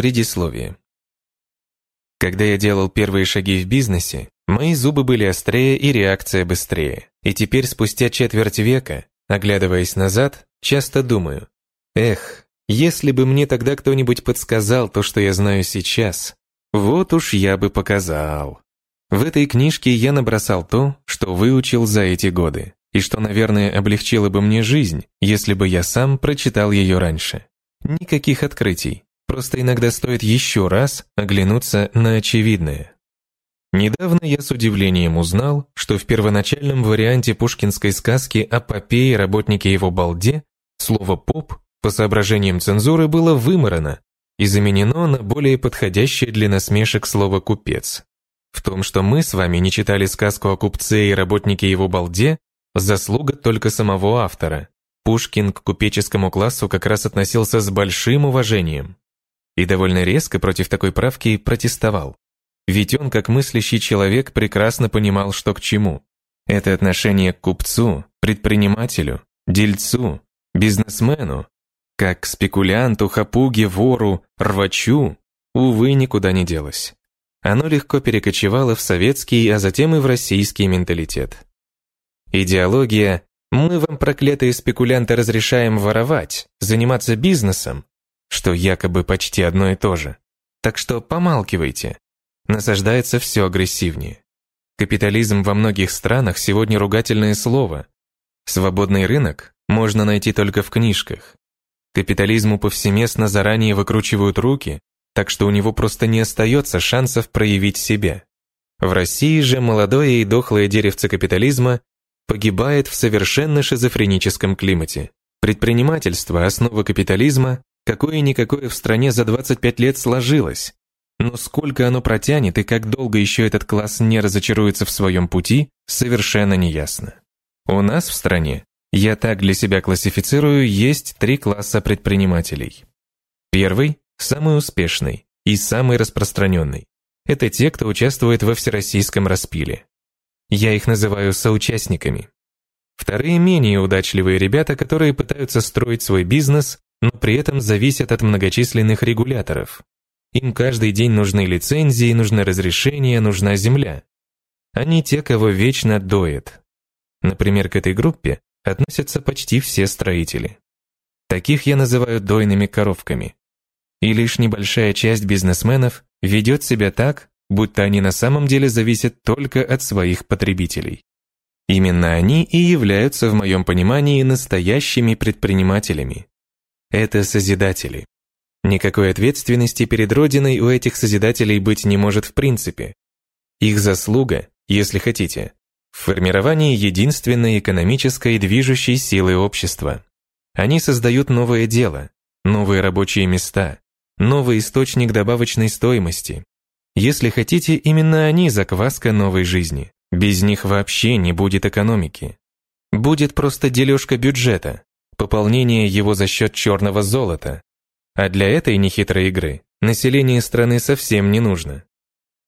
Предисловие. Когда я делал первые шаги в бизнесе, мои зубы были острее и реакция быстрее. И теперь, спустя четверть века, оглядываясь назад, часто думаю, эх, если бы мне тогда кто-нибудь подсказал то, что я знаю сейчас, вот уж я бы показал. В этой книжке я набросал то, что выучил за эти годы, и что, наверное, облегчило бы мне жизнь, если бы я сам прочитал ее раньше. Никаких открытий, Просто иногда стоит еще раз оглянуться на очевидное. Недавно я с удивлением узнал, что в первоначальном варианте пушкинской сказки о попе и работнике его балде слово «поп» по соображениям цензуры было выморано и заменено на более подходящее для насмешек слово «купец». В том, что мы с вами не читали сказку о купце и работнике его балде, заслуга только самого автора. Пушкин к купеческому классу как раз относился с большим уважением и довольно резко против такой правки протестовал. Ведь он, как мыслящий человек, прекрасно понимал, что к чему. Это отношение к купцу, предпринимателю, дельцу, бизнесмену, как к спекулянту, хапуге, вору, рвачу, увы, никуда не делось. Оно легко перекочевало в советский, а затем и в российский менталитет. Идеология «мы вам, проклятые спекулянты, разрешаем воровать, заниматься бизнесом, что якобы почти одно и то же. Так что помалкивайте. Насаждается все агрессивнее. Капитализм во многих странах сегодня ругательное слово. Свободный рынок можно найти только в книжках. Капитализму повсеместно заранее выкручивают руки, так что у него просто не остается шансов проявить себя. В России же молодое и дохлое деревце капитализма погибает в совершенно шизофреническом климате. Предпринимательство – основа капитализма, Какое-никакое в стране за 25 лет сложилось. Но сколько оно протянет и как долго еще этот класс не разочаруется в своем пути, совершенно неясно. У нас в стране, я так для себя классифицирую, есть три класса предпринимателей. Первый – самый успешный и самый распространенный. Это те, кто участвует во всероссийском распиле. Я их называю соучастниками. Вторые менее удачливые ребята, которые пытаются строить свой бизнес но при этом зависят от многочисленных регуляторов. Им каждый день нужны лицензии, нужны разрешения, нужна земля. Они те, кого вечно доет. Например, к этой группе относятся почти все строители. Таких я называю дойными коровками. И лишь небольшая часть бизнесменов ведет себя так, будто они на самом деле зависят только от своих потребителей. Именно они и являются, в моем понимании, настоящими предпринимателями, это созидатели. Никакой ответственности перед Родиной у этих созидателей быть не может в принципе. Их заслуга, если хотите, в формировании единственной экономической движущей силы общества. Они создают новое дело, новые рабочие места, новый источник добавочной стоимости. Если хотите, именно они закваска новой жизни. Без них вообще не будет экономики. Будет просто дележка бюджета, пополнение его за счет черного золота. А для этой нехитрой игры население страны совсем не нужно.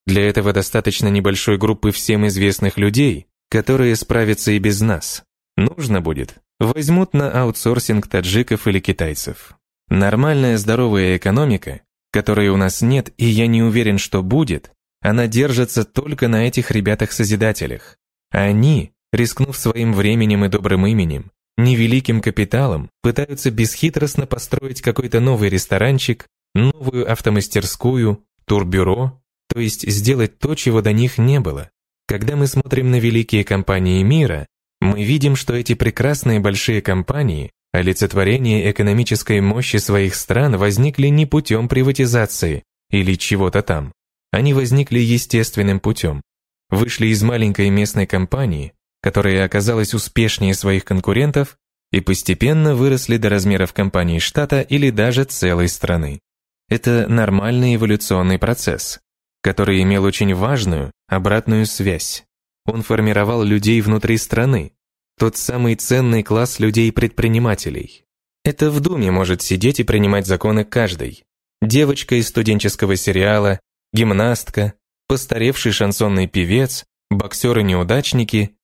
Для этого достаточно небольшой группы всем известных людей, которые справятся и без нас. Нужно будет, возьмут на аутсорсинг таджиков или китайцев. Нормальная здоровая экономика, которой у нас нет и я не уверен, что будет, она держится только на этих ребятах-созидателях. Они, рискнув своим временем и добрым именем, невеликим капиталом пытаются бесхитростно построить какой-то новый ресторанчик, новую автомастерскую, турбюро, то есть сделать то, чего до них не было. Когда мы смотрим на великие компании мира, мы видим, что эти прекрасные большие компании, олицетворение экономической мощи своих стран возникли не путем приватизации или чего-то там. Они возникли естественным путем. Вышли из маленькой местной компании, которая оказалась успешнее своих конкурентов и постепенно выросли до размеров компании штата или даже целой страны. Это нормальный эволюционный процесс, который имел очень важную обратную связь. Он формировал людей внутри страны, тот самый ценный класс людей-предпринимателей. Это в Думе может сидеть и принимать законы каждый. Девочка из студенческого сериала, гимнастка, постаревший шансонный певец, боксеры-неудачники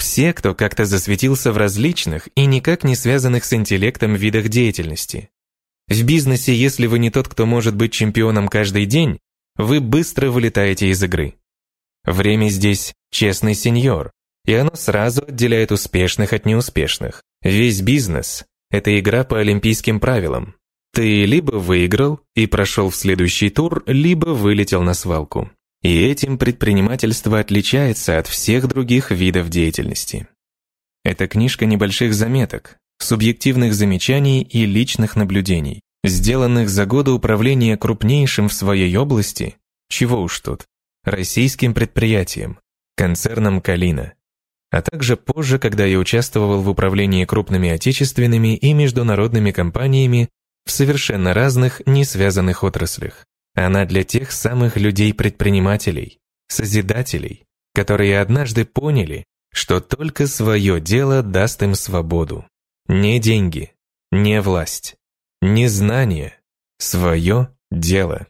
все, кто как-то засветился в различных и никак не связанных с интеллектом видах деятельности. В бизнесе, если вы не тот, кто может быть чемпионом каждый день, вы быстро вылетаете из игры. Время здесь честный сеньор, и оно сразу отделяет успешных от неуспешных. Весь бизнес – это игра по олимпийским правилам. Ты либо выиграл и прошел в следующий тур, либо вылетел на свалку. И этим предпринимательство отличается от всех других видов деятельности. Это книжка небольших заметок, субъективных замечаний и личных наблюдений, сделанных за годы управления крупнейшим в своей области, чего уж тут, российским предприятием, концерном «Калина», а также позже, когда я участвовал в управлении крупными отечественными и международными компаниями в совершенно разных, не связанных отраслях. Она для тех самых людей-предпринимателей, созидателей, которые однажды поняли, что только свое дело даст им свободу. Не деньги, не власть, не знание, свое дело.